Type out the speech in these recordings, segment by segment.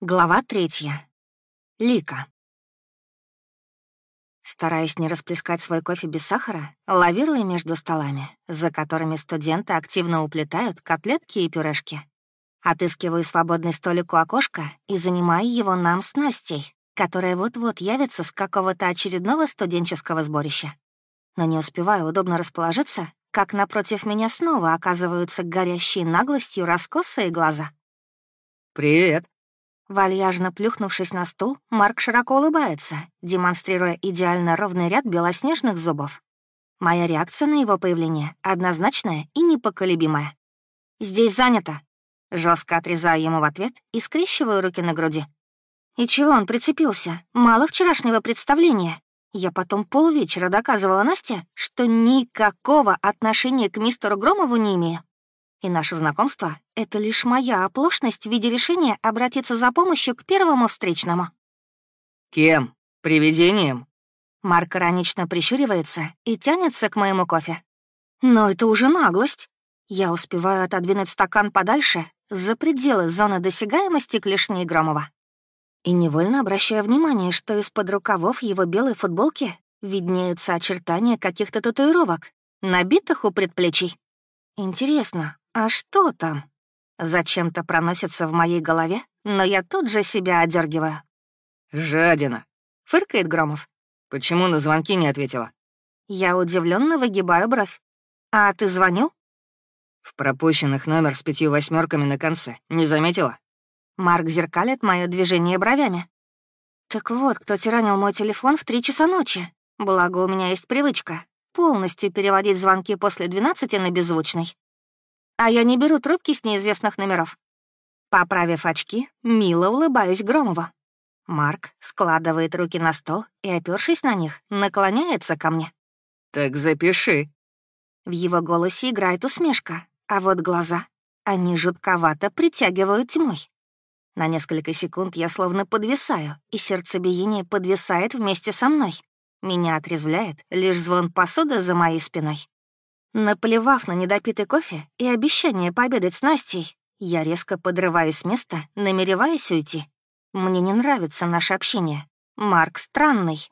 Глава третья. Лика. Стараясь не расплескать свой кофе без сахара, лавируя между столами, за которыми студенты активно уплетают котлетки и пюрешки. Отыскиваю свободный столик у окошка и занимаю его нам с Настей, которая вот-вот явится с какого-то очередного студенческого сборища. Но не успеваю удобно расположиться, как напротив меня снова оказываются горящие наглостью раскосые глаза. «Привет», Вальяжно плюхнувшись на стул, Марк широко улыбается, демонстрируя идеально ровный ряд белоснежных зубов. Моя реакция на его появление однозначная и непоколебимая. «Здесь занято!» Жестко отрезаю ему в ответ и скрещиваю руки на груди. «И чего он прицепился? Мало вчерашнего представления. Я потом полвечера доказывала Насте, что никакого отношения к мистеру Громову не имею. И наше знакомство — это лишь моя оплошность в виде решения обратиться за помощью к первому встречному. «Кем? Привидением?» Марк иронично прищуривается и тянется к моему кофе. Но это уже наглость. Я успеваю отодвинуть стакан подальше, за пределы зоны досягаемости клешней Громова. И невольно обращаю внимание, что из-под рукавов его белой футболки виднеются очертания каких-то татуировок, набитых у предплечий. Интересно, а что там? Зачем-то проносится в моей голове, но я тут же себя одергиваю. «Жадина», — фыркает Громов. «Почему на звонки не ответила?» Я удивленно выгибаю бровь. «А ты звонил?» «В пропущенных номер с пятью восьмерками на конце. Не заметила?» Марк зеркалит мое движение бровями. «Так вот, кто тиранил мой телефон в три часа ночи. Благо, у меня есть привычка полностью переводить звонки после двенадцати на беззвучный а я не беру трубки с неизвестных номеров. Поправив очки, мило улыбаюсь Громову. Марк складывает руки на стол и, опёршись на них, наклоняется ко мне. «Так запиши». В его голосе играет усмешка, а вот глаза, они жутковато притягивают тьмой. На несколько секунд я словно подвисаю, и сердцебиение подвисает вместе со мной. Меня отрезвляет лишь звон посуды за моей спиной. Наплевав на недопитый кофе и обещание пообедать с Настей, я резко подрываюсь с места, намереваясь уйти. Мне не нравится наше общение. Марк странный.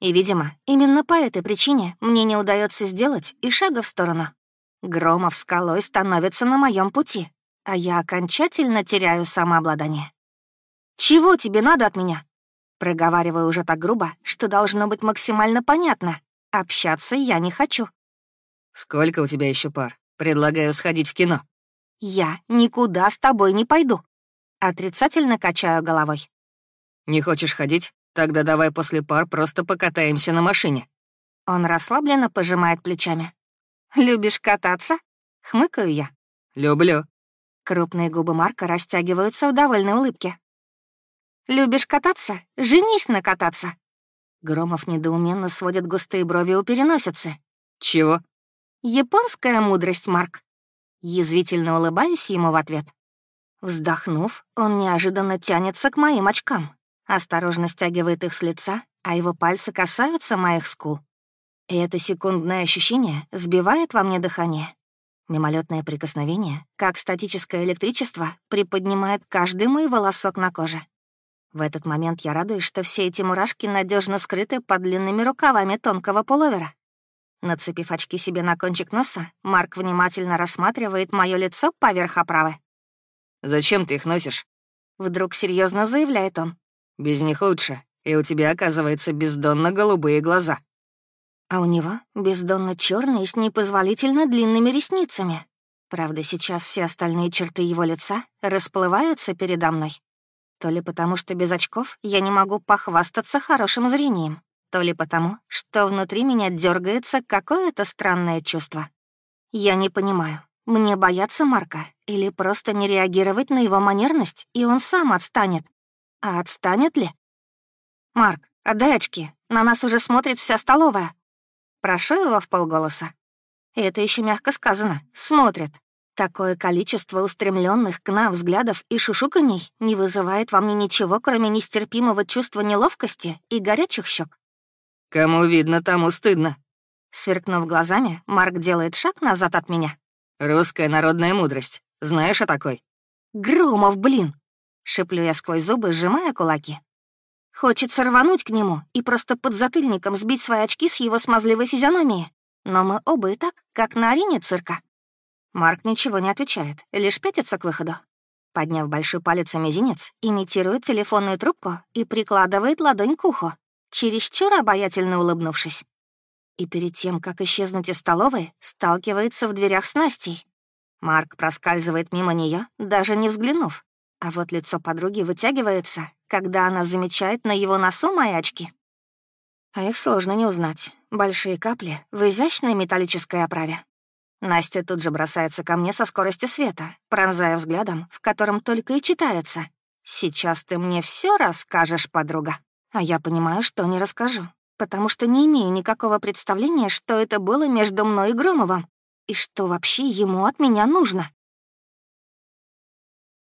И, видимо, именно по этой причине мне не удается сделать и шага в сторону. Громов скалой становится на моем пути, а я окончательно теряю самообладание. «Чего тебе надо от меня?» Проговариваю уже так грубо, что должно быть максимально понятно. Общаться я не хочу. «Сколько у тебя еще пар? Предлагаю сходить в кино». «Я никуда с тобой не пойду». Отрицательно качаю головой. «Не хочешь ходить? Тогда давай после пар просто покатаемся на машине». Он расслабленно пожимает плечами. «Любишь кататься?» — хмыкаю я. «Люблю». Крупные губы Марка растягиваются в довольной улыбке. «Любишь кататься? Женись на кататься!» Громов недоуменно сводит густые брови у переносицы. «Чего?» Японская мудрость, Марк. Язвительно улыбаюсь ему в ответ. Вздохнув, он неожиданно тянется к моим очкам, осторожно стягивает их с лица, а его пальцы касаются моих скул. И это секундное ощущение сбивает во мне дыхание. Мимолетное прикосновение, как статическое электричество, приподнимает каждый мой волосок на коже. В этот момент я радуюсь, что все эти мурашки надежно скрыты под длинными рукавами тонкого пуловера. Нацепив очки себе на кончик носа, Марк внимательно рассматривает мое лицо поверх оправы. «Зачем ты их носишь?» Вдруг серьезно заявляет он. «Без них лучше, и у тебя, оказывается, бездонно-голубые глаза». А у него бездонно черные с непозволительно длинными ресницами. Правда, сейчас все остальные черты его лица расплываются передо мной. То ли потому, что без очков я не могу похвастаться хорошим зрением, то ли потому, что внутри меня дергается какое-то странное чувство. Я не понимаю, мне бояться Марка или просто не реагировать на его манерность, и он сам отстанет. А отстанет ли? «Марк, отдай очки, на нас уже смотрит вся столовая». Прошу его в полголоса. Это еще мягко сказано «смотрит». Такое количество устремленных к нам взглядов и шушуканий не вызывает во мне ничего, кроме нестерпимого чувства неловкости и горячих щек. «Кому видно, тому стыдно». Сверкнув глазами, Марк делает шаг назад от меня. «Русская народная мудрость. Знаешь о такой?» «Громов, блин!» Шиплю я сквозь зубы, сжимая кулаки. Хочется рвануть к нему и просто под затыльником сбить свои очки с его смазливой физиономии. Но мы оба и так, как на арене цирка. Марк ничего не отвечает, лишь пятится к выходу. Подняв большой палец и мизинец, имитирует телефонную трубку и прикладывает ладонь к уху, чересчур обаятельно улыбнувшись. И перед тем, как исчезнуть из столовой, сталкивается в дверях с Настей. Марк проскальзывает мимо нее, даже не взглянув. А вот лицо подруги вытягивается, когда она замечает на его носу мои очки. А их сложно не узнать. Большие капли в изящной металлической оправе. Настя тут же бросается ко мне со скоростью света, пронзая взглядом, в котором только и читается. «Сейчас ты мне все расскажешь, подруга». А я понимаю, что не расскажу, потому что не имею никакого представления, что это было между мной и Громовым, и что вообще ему от меня нужно.